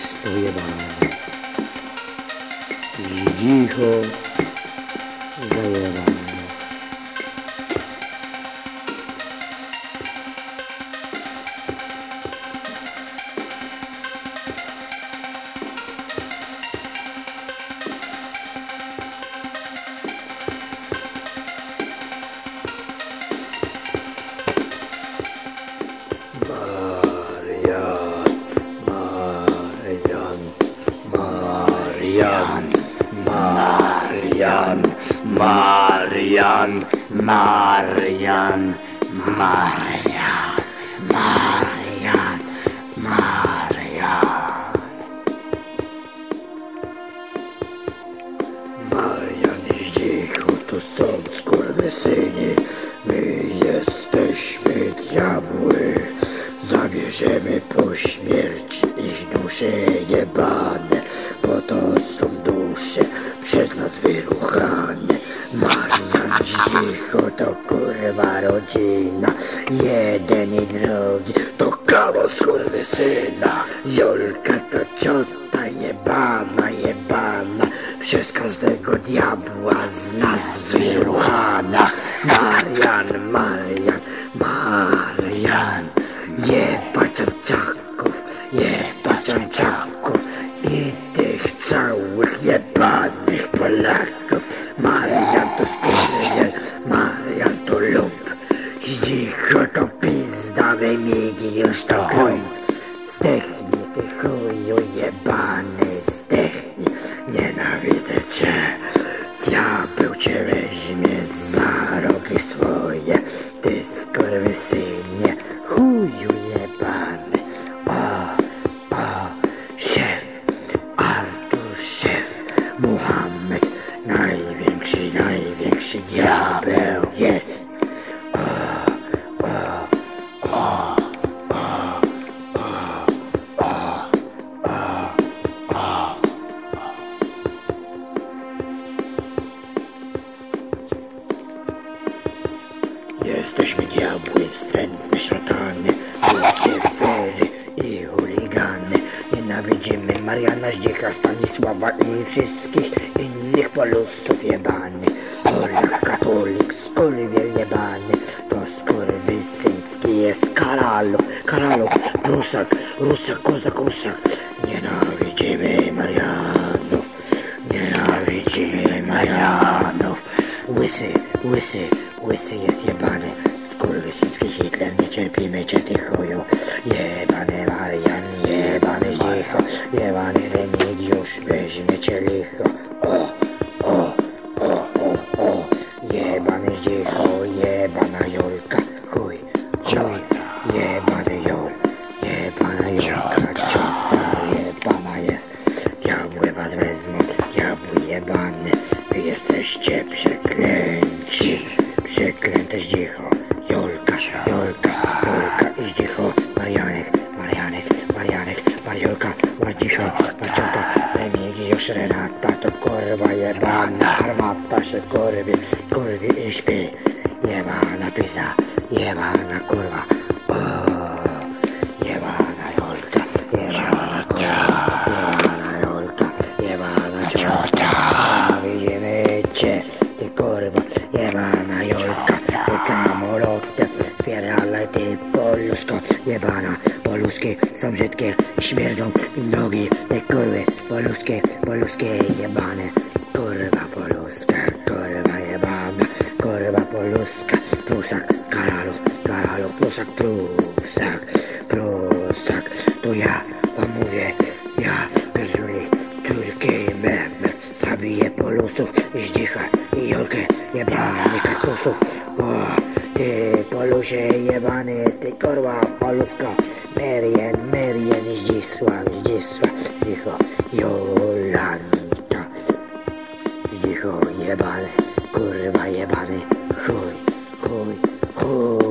spowiewamy. Z dzicho zajęłam. ماریان ماریان ماریان ماریان ماریان Marian Dzichu tu są skurwysyni My jesteśmy diabły Zabierzemy po śmierci ich dusze jebane Bo to są dusze przez nas wyruchane macchina chiedemi droghi toccavo scorre sena io il canto ciotta jebana jebana przez każdego diabła z nas zwieruchana Marian, Marian, Marian jeba ciąciaków, jeba ciąciaków pizdawe migi już to chuj Zdechnie ty chuju jebany, zdechnie Nienawidzę cię Diabeł cię weźmie za rogi یا بوستن شطانه فیلسوفه и хулиганы Ненавидимы Марьяна Ждикастани слова ифиских и них полюстов ебаны Олег католик, сколи вернебаны То скоро дысинские с кораллов, кораллов, русак, русак, козак, русак Ненавидимы Марьянов, ненавидимы Марьянов Лысый, лысый, лысый есть ебаны Mrs. Hitler, Major P. Major D. Nasza Jolka, Jolka i cicho, Marianek, Marianek, Marianek, Mariolka, Marciszo, Marcioka, Remigi już Renata, to kurwa jebana, armata się kurwi, kurwi i śpi, jebana pisa, jebana kurwa, o, jebana Jolka, jebana kurwa, jebana Jolka, jebana ciota, widzimy cię, ty kurwa, jebana Jolka. بەلووسکێ سەبژێتکێ شمێردم دۆگی دەکۆێ بەلووسکێ بەلووسکێ یەبانە کۆرە بە پۆلۆسکە کۆرە بە یەبانە کۆرە بە پۆلۆسکە پرۆسەک کارالۆ کارالۆ پرۆسەک پرۆسەک پرۆسەک تۆ یا بەموێ یا بزولی تورکەی مەمە سابیە پۆلۆسوف ژدیخە یۆکە یەبانەکە کۆسوف پۆلۆژێ یەبانێ تێ کۆرە پۆلۆسکە Marian, Marian Jiswa, Jiswa, dijo Yolanda. Dijo, llévale, curva, llévale, hoy, hoy, hoy.